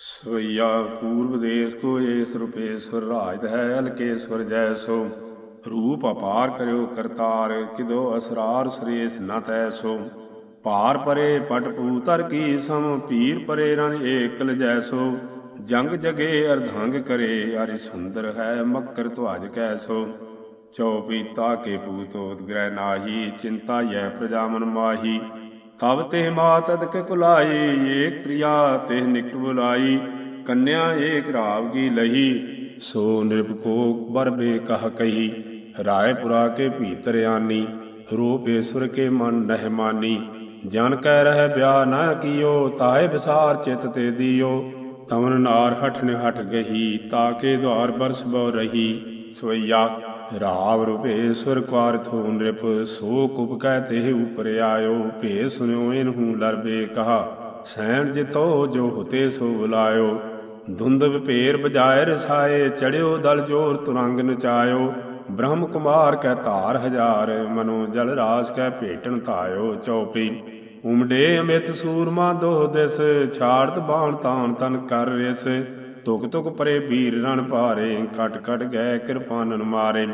ਸਵਈਆ ਪੂਰਬ ਦੇਸ ਕੋ ਏਸ ਰੂਪੇਸ਼ਵਰ ਰਾਜਤ ਹੈ ਅਲਕੇਸ਼ਵਰ ਜੈਸੋ। ਰੂਪ ਅਪਾਰ ਕਰਿਓ ਕਰਤਾਰ, ਕਿਦੋ ਅਸਰਾਰ ਸ੍ਰੇਸ ਨ ਤੈਸੋ। ਭਾਰ ਪਰੇ ਪਟ ਤਰ ਕੀ ਸਮ ਪੀਰ ਪਰੇ ਰਨ ਏਕਲ ਜੈਸੋ। ਜੰਗ ਜਗੇ ਅਰਧੰਗ ਕਰੇ, ਅਰੇ ਸੁੰਦਰ ਹੈ ਮੱਕਰ ਧਵਾਜ ਕੈਸੋ। ਚਉਪੀਤਾ ਕੇ ਪੂਤੋਤ ਗ੍ਰਹਿ ਨਾਹੀ, ਚਿੰਤਾ ਯੈ ਪ੍ਰਜਾਮਨ ਮਾਹੀ। ਤਬ ਤੇ ਮਾਤਦ ਕੇ ਕੁਲਾਈ, ਏਕ ਤ੍ਰਿਆ ਤੇ ਨਿਕਟ ਬੁਲਾਈ, ਕੰਨਿਆ ਏਕ ਰਾਵ ਕੀ ਲਹੀ, ਸੋ ਨਿਰਭਕੋ ਬਰਬੇ ਕਹ ਕਹੀ, ਰਾਏਪੁਰਾ ਕੇ ਭੀਤਰ ਆਨੀ ਰੂਪੇਸ਼ਵਰ ਕੇ ਮਨ ਨਹਿ ਮਾਨੀ, ਜਨ ਕਹਿ ਰਹਿ ਬਿਆ ਨਾ ਕੀਓ, ਤਾਏ ਵਿਸਾਰ ਚਿਤ ਤੇ ਦਿਓ ਤਮਨ ਨਾਰ ਹਠ ਹਟ ਗਹੀ ਤਾਕੇ ਦੁਆਰ ਬਰਸ ਬਉ ਰਹੀ, ਸਵਈਆ ਰਾਵ ਰੂਪੇਸ਼ਵਰ ਕੁਾਰ ਥੋ ਨਿਰਪ ਸੋ ਕੁਪ ਕਹਿ ਤੇ ਉਪਰ ਆਇਓ। ਭੇ ਸੁਨਿਓ ਇਨਹੂ ਲਰਬੇ ਕਹਾ, ਸੈਣ ਜਿਤੋ ਜੋ ਹੁਤੇ ਸੋ ਬੁਲਾਇਓ। ਧੁੰਦ ਵਿਪੇਰ ਬਜਾਏ ਰਸਾਏ, ਚੜਿਓ ਦਲ ਜੋਰ ਤੁਰੰਗ ਨਚਾਇਓ। ਬ੍ਰਹਮ ਕੁਮਾਰ ਕੈ ਧਾਰ ਹਜ਼ਾਰ, ਮਨੋ ਜਲ ਰਾਸ ਕੈ ਭੇਟਣ ਧਾਇਓ ਚੌਪੀ। ਉਮਡੇ ਅਮਿਤ ਸੂਰਮਾ ਦੋਹ ਦਿਸ, ਛਾੜਤ ਬਾਣ ਤਾਣ ਤਨ ਕਰ ਰਿਸ। ਤੁਕ ਤੁਕ ਪਰੇ ਵੀਰ ਰਣ ਭਾਰੇ ਕਟ ਕਟ ਗਏ ਕਿਰਪਾਨਨ ਮਾਰੇ।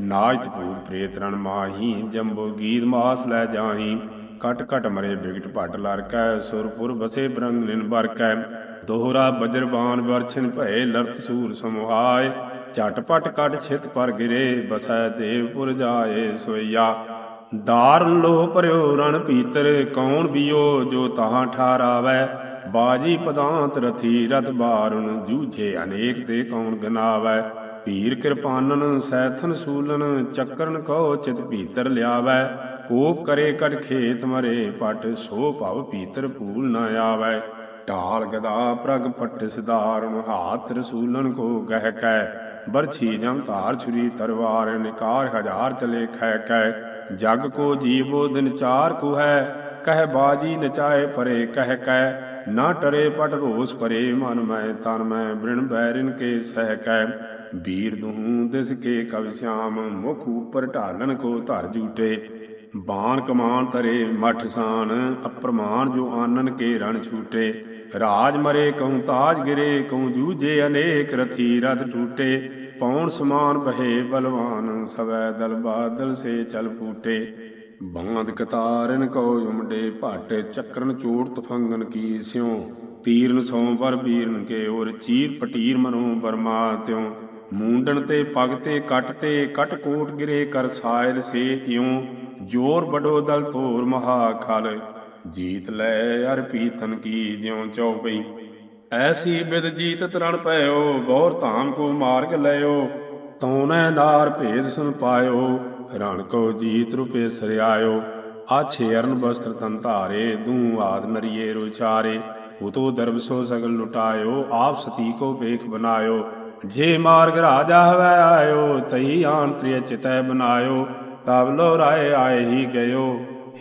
ਨਾਚਤ ਭੂਤ ਪ੍ਰੇਤ ਰਣ ਮਾਹੀ, ਜੰਬੋ ਗੀਤ ਮਾਸ ਲੈ ਜਾਹੀ। ਕਟ ਕਟ ਮਰੇ ਬਿਗਟ ਭਟ ਲਰਕੈ ਸੁਰਪੁਰ ਬਸੇ ਬਰੰਗ ਨਿਨ ਬਰਕੈ ਦੋਹਰਾ ਬਜਰਬਾਨ ਵਰਛਨ ਭਏ ਲਰਤ ਸੂਰ ਸਮੁਹਾਏ। ਝਟਪਟ ਕਟ ਛਿਤ ਪਰ ਗਿਰੇ ਬਸੈ ਦੇਵਪੁਰ ਜਾਏ ਸੋਇਆ ਦਾਰਨ ਲੋਹ ਭਰਿਓ ਰਣ ਪੀਤਰ ਕੌਣ ਬਿਓ ਜੋ ਤਾਹਾਂ ਠਾਰਾਵੈ। ਬਾਜੀ ਪਦਾਂਤ ਰਥੀ ਰਤ ਬਾਰੁਣ, ਜੂਝੇ ਅਨੇਕ ਤੇ ਕੌਣ ਗਨਾਵੈ? ਪੀਰ ਕਿਰਪਾਨਨ, ਸੈਥਨ ਸੂਲਨ, ਚੱਕਰਨ ਕੋ ਚਿਤ ਭੀਤਰ ਲਿਆਵੈ? ਕੋਪ ਕਰੇ ਕਟ ਖੇਤ ਮਰੇ, ਪਟ ਸੋ ਭਵ ਭੀਤਰ ਭੂਲ ਨਾ ਆਵੈ। ਢਾਲ ਗਦਾ ਪ੍ਰਗ ਪਟ ਸਿਧਾਰਨ, ਹਾਥ ਰਸੂਲਨ ਕੋ ਗਹਿ ਕੈ। ਬਰਛੀ ਜਮ ਧਾਰ ਛੁਰੀ ਤਰਵਾਰ, ਨਿਕਾਰ ਹਜ਼ਾਰ ਚਲੇ ਖੈ ਕੈ। ਜਗ ਕੋ ਜੀਵੋ ਦਿਨ ਚਾਰ ਕੁ ਹੈ ਕਹਿ ਬਾਜੀ ਨਚਾਏ ਪਰੇ ਕਹਿ ਕੈ। ਨਾ ਟਰੇ ਪਟ ਰੋਸ ਪਰੇ ਮਨ ਮੈਂ, ਤਨ ਮੈਂ ਬ੍ਰਿਣ ਬੈਰਿਨ ਕੇ ਸਹਿ ਕੈ। ਵੀਰ ਦਹੂ ਦਿਸ ਕੇ ਕਵ ਸ਼ਾਮ ਮੁਖ ਉਪਰ ਢਾਲਨ ਕੋ ਧਰ ਜੂਟੇ ਬਾਣ ਕਮਾਨ ਤਰੇ ਮਠ ਸਾਨ, ਅਪਰਮਾਨ ਜੋ ਆਨਨ ਕੇ ਰਣ ਛੂਟੇ। ਰਾਜ ਮਰੇ ਕਉ ਤਾਜ ਗਿਰੇ, ਕਉ ਜੂਝੇ ਅਨੇਕ ਰਥੀ ਰਥ ਟੂਟੇ। ਪੌਣ ਸਮਾਨ ਬਹੇ ਬਲਵਾਨ, ਸਵੈ ਦਲ ਬਾਦਲ ਸੇ ਚਲ ਫੂਟੇ ਬਾਂਦ ਕਤਾਰਨ ਕੋ ਉਮਡੇ ਭਟ ਚੱਕਰਨ ਚੋੜ ਤਫੰਗਨ ਕੀ ਸਿਉ। ਤੀਰਨ ਸੋ ਪਰ ਬੀਰਨ ਕੇ ਔਰ ਚੀਰ ਪਟੀਰ ਮਨੋ ਬਰਮਾ ਤਿਉ। ਮੂੰਡਣ ਤੇ ਪਗ ਤੇ ਕਟ ਤੇ ਕਟ ਕੋਟ ਗਿਰੇ ਕਰ ਸਾਇਲ ਸੇ ਇਉ। ਜੋਰ ਬਡੋ ਦਲ ਤੋਰ ਮਹਾ ਖਲ। ਜੀਤ ਲੈ ਅਰ ਪੀਤਨ ਕੀ ਜਿਉ ਚਉਪਈ। ਐਸੀ ਬਿਦ ਜੀਤ ਤਰਨ ਪਇਓ ਬਹੁਰ ਧਾਮ ਕੋ ਮਾਰਗ ਲਿਓ ਤਉਨੈ ਨਾਰ ਭੇਦ ਸੁਨ ਪਾਇਓ। ਰਣ ਕੋ ਜੀਤ ਰੂਪੇ ਸਰਿਆਇਓ ਆਛੇ ਅਰਨ ਬਸਤਰ ਤਨ ਧਾਰੇ, ਦੂ ਆਦ ਨਰੀਏ ਰੁਚਾਰੇ ਉਤੋ ਦਰਬ ਸਗਲ ਲੁਟਾਇਓ, ਆਪ ਸਤੀ ਕੋ ਵੇਖ ਬਨਾਇਓ। ਜੇ ਮਾਰਗ ਰਾਜਾ ਹਵੈ ਆਇਓ ਤਈ ਆਨ ਤ੍ਰਿਯ ਚਿਤੈ ਬਨਾਇਓ। ਤਬ ਲੋ ਰਾਏ ਆਏ ਹੀ ਗਇਓ,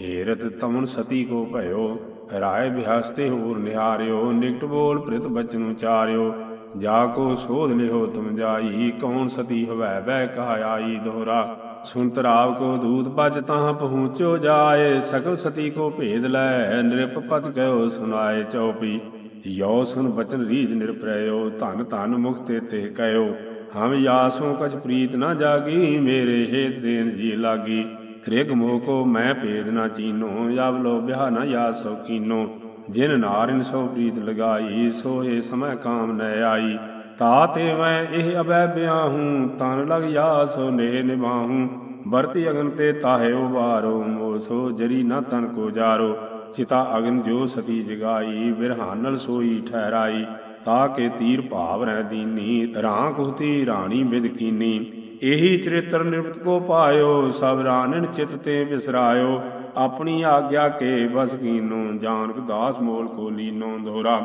ਹੇਰਤ ਤਮਨ ਸਤੀ ਕੋ ਭਇਓ। ਰਾਏ ਬਿਹਸਤੇ ਹੋਰ ਨਿਹਾਰਿਓ, ਨਿਕਟ ਬੋਲ ਪ੍ਰਿਤ ਬਚਨ ਉਚਾਰਿਓ। ਜਾ ਕੋ ਸੋਧ ਲਿਓ ਤੁਮ ਜਾਈ, ਕੌਣ ਸਤੀ ਹਵੈ ਬੈ ਕਹਾ ਦੋਹਰਾ। ਸੁਨਤ ਰਾਵ ਕੋ ਦੂਤ ਬਚ ਤਾਂ ਪਹੁੰਚਿਓ ਜਾਏ ਸਕਲ ਸਤੀ ਕੋ ਭੇਦ ਲੈ, ਨਿਰਪ ਪਤ ਗਇਓ ਸੁਨਾਏ ਚਉਪੀ ਯੋ ਸੁਨ ਬਚਨ ਰੀਜ ਨਿਰਪ੍ਰਯੋ, ਧਨ ਧਨ ਮੁਖਤੇ ਤੇ ਕਹਿਓ ਹਮ ਯਾਸੋ ਕਛ ਪ੍ਰੀਤ ਨਾ ਜਾਗੀ, ਮੇਰੇ ਹੇਤ ਦੇਨ ਜੀ ਲਾਗੀ। ਤ੍ਰਿਗ ਮੋਹ ਕੋ ਮੈਂ ਭੇਦ ਨਾ ਚੀਨੋ ਜਬ ਲੋ ਬਿਹਾ ਨਾ ਯਾਸੋ ਕੀਨੋ। ਜਿਨ ਨਾਰਿਨ ਸੋ ਪ੍ਰੀਤ ਲਗਾਈ ਸੋਏ ਸਮੈ ਕਾਮ ਨ ਆਈ। ਤਾ ਤੇ ਮੈਂ ਇਹ ਅਬੈ ਬਿਆਹੂੰ, ਤਨ ਲਗ ਯਾਸੋ ਨੇ ਨਿਭਾਹੂੰ। ਵਰਤੀ ਅਗਨ ਤੇ ਤਾਹੇ ਉਬਾਰੋ ਮੋ ਸੋ ਜਰੀ ਨਾ ਤਨ ਕੋ ਜਾਰੋ। ਚਿਤਾ ਅਗਨ ਜੋ ਸਤੀ ਜਗਾਈ ਬਿਰਹਾਨਲ ਸੋਈ ਠਹਿਰਾਈ। ਤਾ ਕੇ ਤੀਰ ਭਾਵ ਰਹਿ ਦੀਨੀ ਰਾਂ ਕੁਹਤੀ ਰਾਣੀ ਬਿਦਕੀਨੀ ਇਹੀ ਚਰਿਤਰ ਨਿਰਮਤ ਕੋ ਪਾਇਓ, ਸਭ ਰਾਨਨ ਚਿਤ ਤੇ ਵਿਸਰਾਇਓ ਆਪਣੀ ਆਗਿਆ ਕੇ ਬਸ ਕੀਨੋ, ਜਾਨਕ ਦਾਸ ਮੋਲ ਕੋ ਲੀਨੋ ਦੋਰਾ।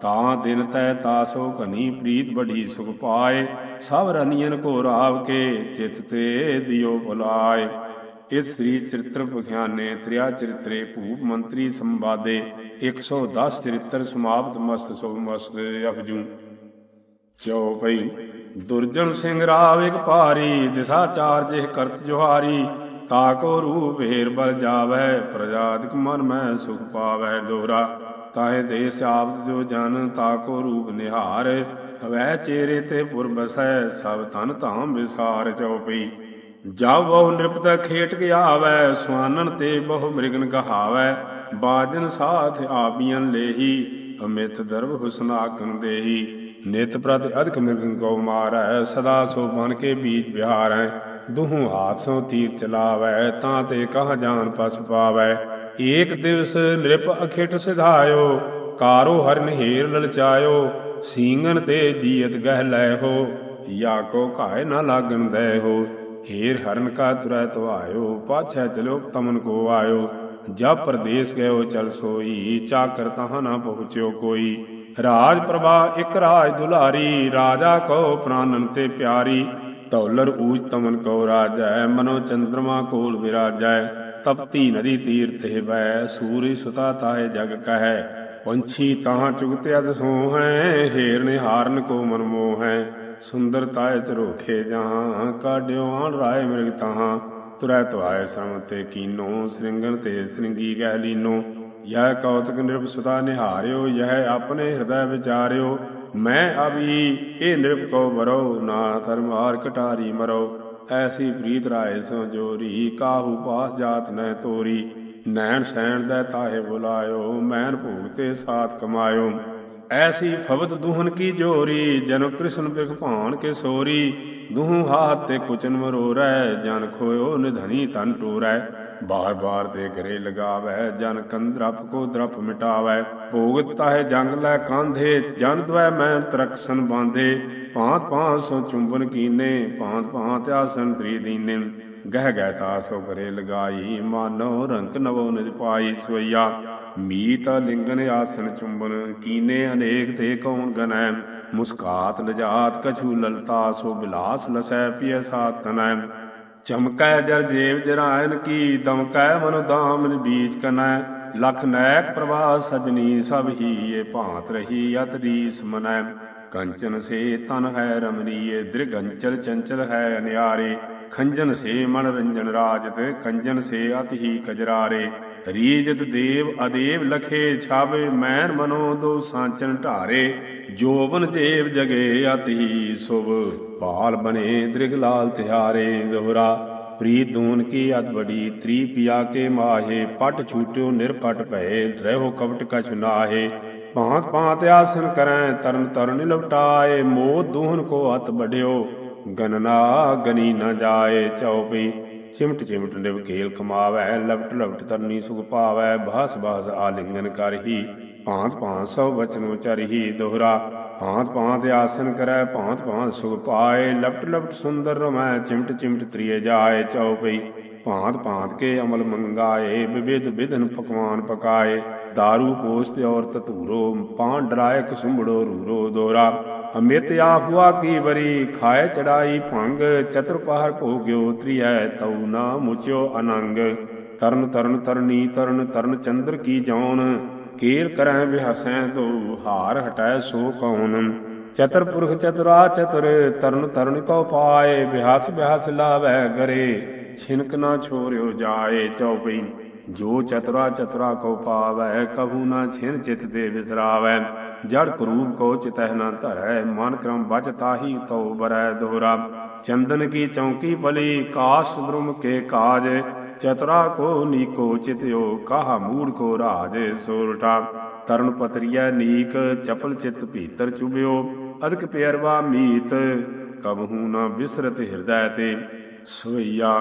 ਤਾਂ ਦਿਨ ਤੈ ਤਾਸੋ ਘਨੀ ਪ੍ਰੀਤ ਬੜੀ ਸੁਖ ਪਾਏ, ਸਭ ਰਨੀਨ ਕੋ ਰਾਵ ਕੇ ਚਿਤ ਤੇ ਦਿਓ ਬੁਲਾਏ। ਇਸ ਸ੍ਰੀ ਚਰਿਤ੍ਰ ਵਿਖਿਆਨੇ ਤ੍ਰਿਆ ਚਰਿਤਰੇ ਭੂਪ ਮੰਤਰੀ ਸੰਵਾਦੇ 110 ਚਰਿਤ੍ਰ ਸਮਾਪਤ ਮਸਤ ਸੁਭ ਮਸਤ ਅਪਜੂ। ਚਉਪਈ ਦੁਰਜਨ ਸਿੰਘ ਰਾਵ ਇਕ ਭਾਰੀ, ਦਿਸ਼ਾ ਚਾਰ ਜਿਹ ਕਰਤ ਜੁਹਾਰੀ ਤਾਕੋ ਰੂਪ ਹੇਰ ਬਲ ਜਾਵੈ, ਪ੍ਰਜਾਤਿਕ ਮਨ ਮੈਂ ਸੁਖ ਪਾਵੈ ਦੋਹਰਾ। ਤਾਹੇ ਦੇ ਸਿਆਪਤ ਜੋ ਜਨ ਤਾਕੋ ਰੂਪ ਨਿਹਾਰ, ਹਵੈ ਚੇਰੇ ਤੇ ਪੁਰਬਸੈ ਸਭ ਤਨ ਧਾਮ ਵਿਸਾਰ ਚਉਪਈ ਜਬ ਬਹੁ ਨਿਰਪਤ ਖੇਟ ਗਿਆ ਆਵੈ, ਸਵਾਨਨ ਤੇ ਬਹੁ ਮ੍ਰਿਗਨ ਕਹਾਵੈ। ਬਾਜਨ ਸਾਥ ਆਪੀਆਂ ਲੇਹੀ, ਅਮਿਤ ਦਰਬ ਹੁਸਨ ਆਕਨ ਦੇਹੀ। ਨਿਤ ਪ੍ਰਤ ਅਧਿਕ ਮ੍ਰਿਗਨ ਕੋ ਮਾਰੈ, ਸਦਾ ਸੋ ਬਨ ਕੇ ਬੀਜ ਬਿਹਾਰੈ। ਦੁਹੂ ਹਾਥ ਸੋ ਤੀਰ ਚਲਾਵੈ, ਤਾਂ ਤੇ ਕਹ ਜਾਨ ਪਸ ਪਾਵੈ। ਏਕ ਦਿਵਸ ਨਿਰਪ ਅਖੇਟ ਸਿਧਾਇਓ, ਕਾਰੋ ਹਰਨ ਹੀਰ ਲਲਚਾਇਓ ਸੀਂਗਨ ਤੇ ਜੀਤ ਗਹਿ ਲੈ ਹੋ, ਯਾ ਕੋ ਘਾਇ ਨਾ ਲਾਗਣ ਦੇ ਹੋ, ਹੀਰ ਹਰਨ ਕਾ ਤੁਰੈ ਤਵਾਇਓ ਪਾਛੈ ਚਲੋ ਤਮਨ ਕੋ ਆਇਓ, ਜਾ ਪਰਦੇਸ ਗਇਓ ਚਲ ਸੋਈ ਚਾਕਰ ਤਹਾਂ ਨਾ ਪਹੁੰਚਿਓ ਕੋਈ, ਰਾਜ ਪ੍ਰਭਾ ਇਕ ਰਾਜ ਦੁਲਾਰੀ, ਰਾਜਾ ਕੋ ਪ੍ਰਾਨਨ ਤੇ ਪਿਆਰੀ ਤੌਲਰ ਊਜ ਤਮਨ ਕੋ ਰਾਜੈ, ਮਨੋ ਚੰਦਰਮਾ ਕੋਲ ਵਿਰਾਜੈ ਤਪਤੀ ਨਦੀ ਤੀਰ ਤੇ ਬੈ ਸੂਰਜ ਸੁਤਾ ਤਾਹੇ ਜਗ ਕਹੈ। ਪੰਛੀ ਤਾਹਾਂ ਚੁਗਤੇ ਅਦ ਸੋ ਹੈ ਹੀਰ ਨੇ ਹਾਰਨ ਕੋ ਮਨ ਮੋਹ। ਹੈ ਸੁੰਦਰ ਤਾਏ ਚਰੋਖੇ ਜਹਾਂ, ਕਾਢਿਓ ਆਣ ਰਾਏ ਮਿਰਗ ਤਾਹਾਂ। ਤੁਰੈ ਤਵਾਏ ਸਮ ਤੇ ਕੀਨੋ ਸ੍ਰਿੰਗਨ ਤੇ ਸ੍ਰਿੰਗੀ ਗਹਿ ਲੀਨੋ। ਯਹ ਕੌਤਕ ਨਿਰਭ ਸੁਤਾ ਨਿਹਾਰਿਓ, ਯਹ ਆਪਣੇ ਹਿਰਦੈ ਵਿਚਾਰਿਓ। ਮੈਂ ਅਭੀ ਇਹ ਨਿਰਭ ਕੋ ਬਰੋ ਨਾ ਧਰਮਾਰ ਕਟਾਰੀ ਮਰੋ ਐਸੀ ਪ੍ਰੀਤ ਰਾਏ ਸੋ ਜੋਰੀ, ਕਾਹੂ ਪਾਸ ਜਾਤ ਨੈ ਤੋਰੀ। ਨੈਣ ਸੈਣ ਦਾ ਤਾਹੇ ਬੁਲਾਇਓ ਮੈਨ ਭੂਗਤੇ ਸਾਥ ਕਮਾਇਓ। ਐਸੀ ਫਬਤ ਦੁਹਨ ਕੀ ਜੋਰੀ, ਜਨ ਕ੍ਰਿਸ਼ਨ ਬਿਖ ਭਾਣ ਕੇ ਸੋਰੀ। ਦੁਹੂ ਹਾਥ ਤੇ ਕੁਚਨ ਮਰੋਰੈ, ਜਨ ਖੋਇਓ ਨਿਧਨੀ ਤਨ ਟੋਰੈ। ਬਾਰ ਬਾਰ ਦੇ ਗਰੇ ਲਗਾਵੈ, ਜਨ ਕੰਦਰਪ ਕੋ ਦਰਪ ਮਿਟਾਵੈ। ਭੋਗ ਤਾਹੇ ਜੰਗ ਲੈ ਕਾਂਧੇ, ਜਨ ਦਵੈ ਮੈਂ ਤਰਕਸਨ ਬਾਂਧੇ। ਭਾਂਤ ਭਾਂਤ ਸੋ ਚੁੰਬਨ ਕੀਨੇ, ਭਾਂਤ ਭਾਂਤ ਆਸਨ ਤ੍ਰੀ ਦੀਨੇ। ਗਹਿ ਗਹਿ ਤਾਸੋ ਗਰੇ ਲਗਾਈ, ਮਾਨੋ ਰੰਕ ਨਵੋ ਨਿਜ ਪਾਈ ਸੋਈਆ ਮੀਤ ਲਿੰਗਨ ਆਸਨ ਚੁੰਬਨ ਕੀਨੇ, ਅਨੇਕ ਤੇ ਕੌਣ ਗਨੈ ਮੁਸਕਾਤ ਲਜਾਤ ਕਛੂ ਲਲਤਾ ਸੋ ਬਿਲਾਸ ਲਸੈ ਪਿਐ ਸਾਤ ਚਮਕੈ ਜਰ ਜੇਵ ਜਰਾਇਨ ਕੀ, ਦਮਕੈ ਮਨ ਦਾਮਨ ਬੀਜ ਕਨੈ। ਲਖ ਨੈਕ ਪ੍ਰਵਾਹ ਸਜਣੀ ਸਭ ਹੀ ਇਹ ਭਾਂਤ ਰਹੀ ਅਤ ਰੀਸ ਮਨੈ। ਕੰਚਨ ਸੇ ਤਨ ਹੈ ਰਮਨੀਏ ਦ੍ਰਿਗੰਚਲ ਚੰਚਲ ਹੈ ਅਨਿਆਰੇ ਖੰਜਨ ਸੇ ਮਨ ਰੰਜਨ ਰਾਜਤ, ਖੰਜਨ ਸੇ ਅਤ ਹੀ ਕਜਰਾਰੇ। ਰੀਜਤ ਦੇਵ ਅਦੇਵ ਲਖੇ ਛਾਵੇ, ਮੈਨ ਮਨੋ ਦੋ ਸਾਂਚਨ ਢਾਰੇ। ਜੋਬਨ ਦੇਵ ਜਗੇ ਅਤ ਹੀ ਸੁਭ। ਭਾਲ ਬਨੇ ਦ੍ਰਿਗ ਲਾਲ ਤਿਹਾਰੇ ਦੋਹਰਾ ਪ੍ਰੀਤ ਦੂਨ ਕੀ ਅਤ ਬੜੀ ਤ੍ਰੀ ਪਿਆ ਕੇ ਮਾਹੇ। ਪਟ ਛੂਟਿਓ ਨਿਰਪਟ ਭਏ ਰਹਿਓ ਕਵਟ ਕਛ ਨਾਹੇ। ਭਾਂਤ ਭਾਂਤ ਆਸਨ ਕਰੈ, ਤਰਨ ਤਰਨ ਲਵਟਾਏ ਮੋਹ ਦੂਹਨ ਕੋ ਅਤ ਬੜਿਓ ਗਨਨਾ ਗਨੀ ਨ ਜਾਏ। ਚਉਪਈ ਚਿਮਟ ਚਿਮਟ ਨਿਵ ਕਮਾਵੈ ਲਪਟ ਲਪਟ ਤਰਨੀ ਸੁਖ ਪਾਵੈ। ਬਾਸ ਬਾਸ ਆਲਿੰਗਨ ਕਰਹੀ, ਭਾਂਤ ਭਾਂਤ ਸਭ ਬਚਨੋ ਚਰਹੀ ਦੋਹਰਾ। ਭਾਂਤ ਭਾਂਤ ਆਸਨ ਕਰੈ, ਭਾਂਤ ਭਾਂਤ ਸੁਖ ਪਾਏ। ਲਪਟ ਲਪਟ ਸੁੰਦਰ ਰਮੈ, ਚਿਮਟ ਚਿਮਟ ਤ੍ਰਿਏ ਜਾਏ ਚਉਪਈ ਭਾਂਤ ਭਾਂਤ ਕੇ ਅਮਲ ਮੰਗਾਏ, ਵਿਵਿਧ ਵਿਧਨ ਪਕਵਾਨ ਪਕਾਏ। दारू ਪੋਸਤ ਔਰ ਤਤੂਰੋ ਪਾਂ ਡਰਾਏ ਕਸੁੰਬੜੋ ਰੂਰੋ ਦੋਰਾ। ਅਮਿਤ ਆਫਵਾ ਕੀ ਬਰੀ ਖਾਏ ਚੜਾਈ ਭੰਗ, ਚਤੁਰ ਪਹਰ ਭੋਗਿਓ ਤ੍ਰਿਐ, ਤਉ ਨਾ ਮੁਚਿਓ ਅਨੰਗ। ਤਰਨ ਤਰਨ ਤਰਨੀ ਤਰਨ ਤਰਨ ਚੰਦਰ ਕੀ ਜੌਨ ਕੇਰ ਕਰੈ ਬਿਹਸੈ ਦੋ ਹਾਰ ਹਟੈ ਸੋ ਕੌਨ ਚਤਰ ਪੁਰਖ ਚਤੁਰਾ ਚਤੁਰ, ਤਰਨ ਤਰਨ ਕਉ ਪਾਏ, ਬਿਹਸ ਬਿਹਸ ਲਾਵੈ ਗਰੇ। ਛਿਨਕ ਨਾ ਛੋਰਿਓ ਜਾਏ ਚਉਪਈ। ਜੋ ਚਤੁਰਾ ਚਤੁਰਾ ਕੋ ਪਾਵੈ, ਕਹੂ ਨਾ ਛਿਨ ਚਿਤ ਦੇ ਵਿਸਰਾਵੈ। ਜੜ ਕਰੂਪ ਕੋ ਚਿਤਹਿ ਨਾ ਧਰੈ, ਮਨ ਕਰਮ ਬਚ ਤਾਹੀ ਤਉ ਬਰੈ ਦੋਰਾ ਚੰਦਨ ਕੀ ਚੌਂਕੀ ਪਲੀ ਕਾਸ਼ ਬ੍ਰਹਮ ਕੇ ਕਾਜ ਚਤਰਾ ਕੋ ਨੀਕੋ ਚਿਤਿਓ ਕਾਹ ਮੂੜ ਕੋ ਰਾਜ ਸੋਰਠਾ ਤਰਨ ਪਤਰੀਆ ਨੀਕ, ਚਪਲ ਚਿਤ ਭੀਤਰ ਚੁਬਿਓ ਅਦਕ ਪਿਆਰਵਾ ਮੀਤ, ਕਬਹੂ ਨਾ ਬਿਸਰਤ ਹਿਰਦੈ ਤੇ। ਸਵਈਆ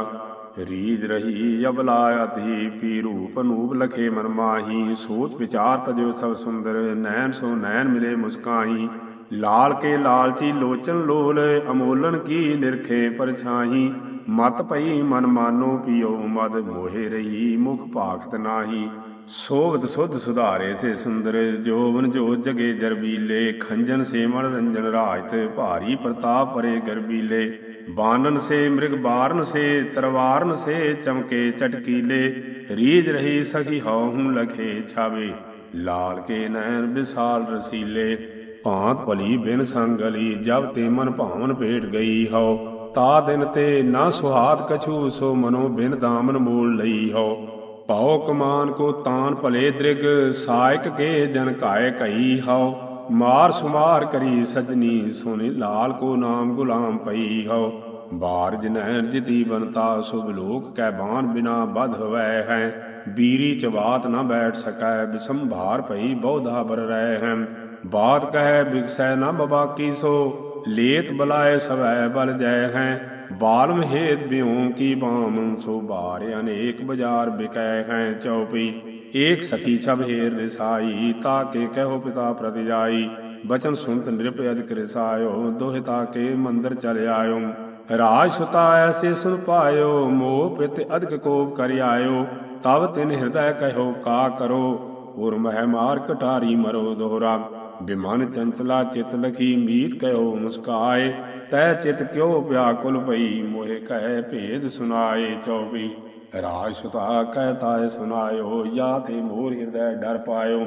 ਰੀਜ ਰਹੀ ਅਬਲਾਇਤੀ ਪੀ ਰੂਪ ਅਨੂਪ ਲਖੇ ਮਨ ਮਾਹੀ। ਸੋਚ ਵਿਚਾਰ ਤਜੋ ਸਭ ਸੁੰਦਰ, ਨੈਣ ਸੋ ਨੈਣ ਮਿਲੇ ਮੁਸਕਾਹੀ। ਲਾਲ ਕੇ ਲਾਲਚੀ ਲੋਚਨ ਲੋਲ, ਅਮੋਲਨ ਕੀ ਨਿਰਖੇ ਪਰਛਾਹੀ। ਮਤ ਪਈ ਮਨ ਮਾਨੋ ਪਿਓ, ਮਦ ਮੋਹਿ ਰਹੀ ਮੁਖ ਭਾਖਤ ਨਾਹੀ। ਸੋਗਤ ਸੁਧ ਸੁਧਾਰੇ ਸੇ ਸੁੰਦਰ, ਜੋਵਨ ਜੋ ਜਗੇ ਜਰਬੀਲੇ। ਖੰਜਨ ਸੇ ਮਨ ਰੰਜਨ ਰਾਜਤ, ਭਾਰੀ ਪ੍ਰਤਾਪ ਪਰੇ ਗਰਬੀਲੇ। ਬਾਨਨ ਸੇ ਮ੍ਰਿਗ ਬਾਰਨ ਸੇ, ਤਰਵਾਰਨ ਸੇ ਚਮਕੇ ਚਟਕੀਲੇ। ਰੀਜ ਰਹੀ ਸਖੀ ਹਉ ਲਖੇ ਛਾਵੇ। ਲਾਲ ਕੇ ਨੈਣ ਵਿਸਾਲ ਰਸੀਲੇ। ਭਾਂਤ ਭਲੀ ਬਿਨ ਸੰਗਲੀ, ਜਬ ਤੇ ਮਨ ਭਾਵਨ ਭੇਟ ਗਈ ਹਉ। ਤਾ ਦਿਨ ਤੇ ਨਾ ਸੁਹਾਤ ਕਛੂ, ਸੋ ਮਨੋ ਬਿਨ ਦਾਮਨ ਮੂਲ ਲਈ ਹਉ ਭਉ ਕਮਾਨ ਕੋ ਤਾਨ ਭਲੇ ਦ੍ਰਿਗ, ਸਾਇਕ ਕੇ ਜਨ ਕਾਇ ਕਈ ਹਉ ਮਾਰ ਸੁਮਾਰ ਕਰੀ ਸਜਨੀ ਸੋਨੇ ਲਾਲ ਕੋ ਨਾਮ ਗੁਲਾਮ ਪਈ ਹਉ ਬਾਰ ਜਨੈ ਜਿਤੀ ਬਨਤਾ, ਸੁਭ ਲੋਕ ਕੈ ਬਾਣ ਬਿਨਾ ਬਧ ਹਵੈ ਹੈ। ਬੀਰੀ ਚ ਬਾਤ ਨ ਬੈਠ ਸਕੈ, ਬਿਸੰਭਾਰ ਭਈ ਬਹੁਧਾ ਬਰ ਰਹਿ ਹੈ। ਬਾਤ ਕਹੈ ਬਿਕਸੈ ਨਾ ਬਬਾਕੀ ਸੋ ਲੇਤ ਬਲਾਏ ਸਵੈ ਬਲ ਜੈ ਹੈ, ਬਾਲਮ ਹੇਤ ਬਿਉ ਕੀ ਬਾਮ ਸੋ ਬਾਰ ਅਨੇਕ ਬਾਜ਼ਾਰ ਬਿਕੈ ਹੈ ਚਉਪਈ ਏਕ ਸਖੀ ਛਬ ਹੇਰ ਰਿਸਾਈ ਤਾ ਕੇ ਕਹੋ ਪਿਤਾ ਪ੍ਰਤੀ ਜਾਈ। ਬਚਨ ਸੁਨਤ ਨਿਰਪ ਅਧਿਕ ਰਿਸਾਇਓ ਦੋਹਿ ਤਾ ਕੇ ਮੰਦਰ ਚਲ ਆਇਓ ਰਾਜ ਸੁਤਾ ਐਸੇ ਸੁਨ ਪਾਇਓ, ਮੋਹ ਪਿਤ ਅਧਿਕ ਕੋਪ ਕਰ ਆਇਓ ਤਬ ਤਿਨ ਹਿਰਦੈ ਕਹਿਓ ਕਾ ਕਰੋ ਉਰ ਮਹਿ ਮਾਰ ਕਟਾਰੀ ਮਰੋ ਦੋਹਰਾ। ਬਿਮਨ ਚੰਚਲਾ ਚਿਤ ਲਖੀ ਮੀਤ ਕਹਿਓ ਮੁਸਕਾਏ, ਤੈ ਚਿਤ ਕਿਉ ਵਿਆਕੁਲ ਭਈ, ਮੋਹਿ ਕਹਿ ਭੇਦ ਸੁਨਾਏ ਚੌਬੀ। ਰਾਜ ਸੁਤਾ ਕਹਿ ਤਾਏ ਸੁਨਾਇਓ ਯਾ ਤੇ ਮੋਰ ਹਿਰਦੈ ਡਰ ਪਾਇਓ।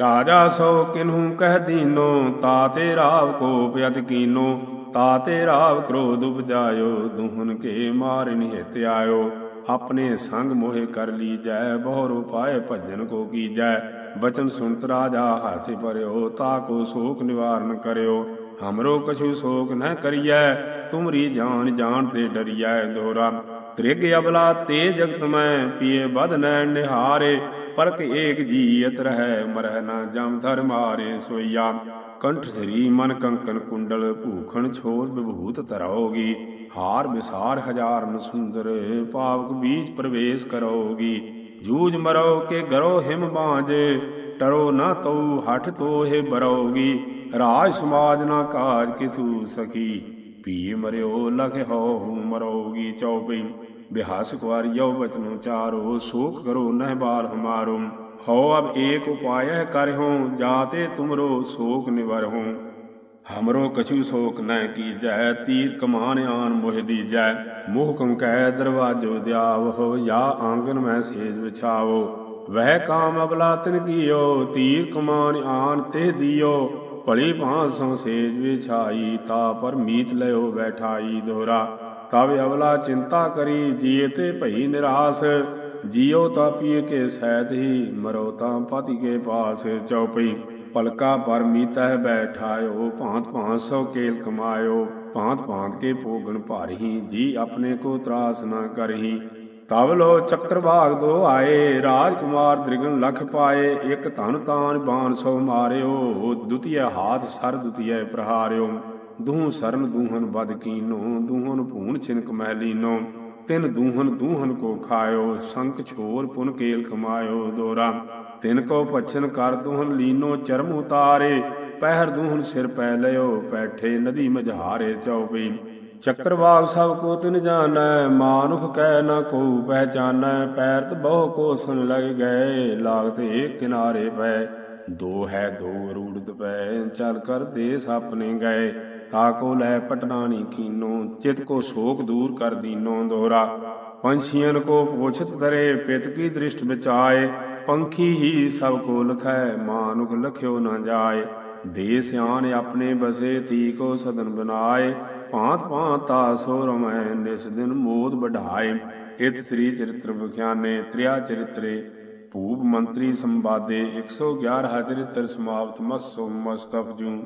ਰਾਜਾ ਸੋ ਕਿਨਹੂ ਕਹਿ ਦੀਨੋ ਤਾ ਤੇ ਰਾਵ ਕੋ ਪਿਤ ਕੀਨੋ। ਤਾ ਤੇ ਰਾਵ ਕ੍ਰੋਧ ਉਪਜਾਇਓ, ਦੁਹਨ ਕੇ ਮਾਰ ਨਿਹਿਤ ਆਇਓ। ਆਪਣੇ ਸੰਗ ਮੋਹਿ ਕਰ ਲੀਜੈ ਬਹੁ ਰੁਪਾਏ ਭਜਨ ਕੋ ਕੀਜੈ। ਬਚਨ ਸੁਨਤ ਰਾਜਾ ਹਾਸੇ ਭਰਿਓ ਤਾ ਕੋ ਸ਼ੋਕ ਨਿਵਾਰਨ ਕਰਿਓ। ਹਮਰੋ ਕਛੂ ਸ਼ੋਕ ਨ ਕਰੀਐ, ਤੁਮਰੀ ਜਾਨ ਜਾਣ ਤੇ ਡਰੀਐ ਦੋਰਾ। ਤ੍ਰਿਗ ਅਬਲਾ ਤੇ ਜਗਤ ਮੈਂ, ਪੀਏ ਬਦ ਨੈਣ ਨਿਹਾਰੇ। ਪਰਕ ਏਕ ਜੀਅਤ ਰਹਿ, ਮਰਹਿ ਨ ਜਮ ਧਰ ਮਾਰੇ ਸੋਈਆ। ਕੰਠ ਸਰੀ ਮਨ ਕੰਕਨ ਕੁੰਡਲ, ਭੂਖਣ ਛੋਰ ਵਿਭੂਤ ਤਰੋਗੀ ਹਾਰ ਵਿਸਾਰ ਹਜ਼ਾਰਨ ਸੁੰਦਰ ਪਾਵਕ ਬੀਜ ਪ੍ਰਵੇਸ਼ ਕਰੋਗੀ। ਜੂਜ ਮਰੋ ਕੇ ਗਰੋ ਹਿਮ ਬਾਜ ਟਰੋ ਨਾ ਤਉ ਹਠ ਤੋਹਿ ਬਰੋਗੀ। ਰਾਜ ਸਮਾਜ ਨਾ ਕਾਜ ਕਿਸੂ ਸਖੀ ਪੀ ਮਰਿਓ ਲਖ ਹੋ ਮਰੋਗੀ। ਚੌਪਈ ਬਿਹਾਸ ਕੁਾਰ ਯੋ ਬਚਨੋ ਚਾਰੋ, ਸੋਖ ਕਰੋ ਨਹਿ ਬਾਰ ਹਮਾਰੋ। ਹੋ ਅਬ ਏਕ ਉਪਾਇ ਕਰਹੁ ਜਾਤੇ ਤੁਮਰੋ ਸ਼ੋਕ ਨਿਵਰਹੁ। ਹਮਰੋ ਕਛੂ ਸ਼ੋਕ ਨ ਕੀਜੈ ਤੀਰ ਕਮਾਨ ਆਨ ਮੋਹਿ ਦੀਜੈ ਮੋਹ ਕਮ ਕਹਿ ਦਰਵਾਜੋ ਦਿਆਵਹੁ ਯਾ ਆਂਗਨ ਮੈਂ ਸੇਜ ਵਿਛਾਵੋ ਵਹਿ ਕਾਮ ਅਬਲਾ ਤਿਨ ਕੀਓ ਤੀਰ ਕਮਾਨ ਆਨ ਤੇ ਦਿਓ ਭਲੀ ਭਾਂਤ ਸੋ ਸੇਜ ਵਿਛਾਈ ਤਾ ਪਰ ਮੀਤ ਲਿਓ ਬੈਠਾਈ ਦੋਰਾ ਤਬ ਅਵਲਾ ਚਿੰਤਾ ਕਰੀ ਜੀਏ ਤੇ ਭਈ ਨਿਰਾਸ ਜੀਉ ਤਾ ਪੀਏ ਕੇ ਸੈਦ ਹੀ ਮਰੋ ਤਾਂ ਪਤੀ ਕੇ ਪਾਸ ਚਉਪਈ ਪਲਕਾ ਪਰ ਮੀਤਹਿ ਬੈਠਾਇਓ, ਭਾਂਤ ਭਾਂਤ ਸੋ ਕੇਲ ਕਮਾਇਓ, ਭਾਂਤ ਭਾਂਤ ਕੇ ਭੋਗਣ ਭਾਰਹੀ ਜੀ ਆਪਣੇ ਕੋ ਤਰਾਸ ਨਾ ਕਰਹੀ। ਤਬ ਲੋ ਚੱਕਰ ਭਾਗ ਦੋ ਆਏ ਰਾਜ ਕੁਮਾਰ ਦ੍ਰਿਗਨ ਲਖ ਪਾਏ, ਇਕ ਧਨ ਤਾਨ ਬਾਣ ਸੋ ਮਾਰਿਓ ਦੁਤੀਏ ਹਾਥ ਸਰ ਦੁਤੀਏ ਪ੍ਰਹਾਰਿਓ। ਦੂਹ ਸਰਨ ਦੂਹਨ ਬਦ ਕੀਨੋ, ਦੂਹਨ ਭੂਣ ਛਿਨਕ ਮਹਿਲੀਨੋ ਤਿਨ ਦੂਹਨ ਦੂਹਨ ਕੋ ਖਾਇਓ ਸੰਕ ਛੋਰ ਪੁਨ ਕੇਲ ਕਮਾਇਓ ਦੋਰਾ। ਤਿਨ ਕੋ ਪਛਨ ਕਰ ਦੂਹਨ ਲੀਨੋ ਚਰਮ ਉਤਾਰੇ, ਪਹਿਰ ਦੂਹਨ ਸਿਰ ਪੈ ਲਿਓ ਪੈਠੇ ਨਦੀ ਮਝਾਰੇ ਚਉਪਈ ਚੱਕਰਵਾਗ ਸਭ ਕੋ ਤਿਨ ਜਾਣੈ, ਮਾਨੁਖ ਕਹਿ ਨਾ ਕੋ ਪਹਿਚਾਨੈ, ਪੈਰਤ ਬਹੁ ਕੋ ਸੁਨ ਲਗ ਗਏ, ਲਾਗਤ ਏਕ ਕਿਨਾਰੇ ਪੈ। ਦੋ ਹੈ ਦੋ ਰੂੜਤ ਪੈ, ਚਲ ਕਰ ਦੇਸ ਆਪਣੇ ਗਏ। ਤਾ ਕੋ ਲੈ ਪਟਨਾਨੀ ਕੀਨੋ, ਚਿਤ ਕੋ ਸ਼ੋਕ ਦੂਰ ਕਰ ਦੀਨੋ ਦੋਹਰਾ ਪੰਛੀਆਂ ਕੋ ਪੋਛਤ ਦਰੇ, ਪਿਤ ਕੀ ਦ੍ਰਿਸ਼ਟ ਬਚਾਏ ਪੰਖੀ ਹੀ ਸਭ ਕੋ ਲਖੈ, ਮਾਨੁਖ ਲਖਿਓ ਨਾ ਜਾਏ। ਦੇ ਸਿਆਨ ਆਪਣੇ ਬਸੇ, ਤੀ ਕੋ ਸਦਨ ਬਨਾਏ। ਭਾਂਤ ਭਾਂਤ ਤਾ ਸੋ ਰਮੈ, ਨਿਸ ਦਿਨ ਮੋਦ ਬਢਾਏ ਇਤ ਸ੍ਰੀ ਚਰਿਤ੍ਰ ਵਿਖਿਆਨੇ ਤ੍ਰਿਆ ਚਰਿਤਰੇ। ਭੂਪ ਮੰਤਰੀ ਸੰਵਾਦੇ 111 ਚਰਿਤ੍ਰ ਸਮਾਪਤ, ਮਸੋ ਮਸਤਫ ਜੂ।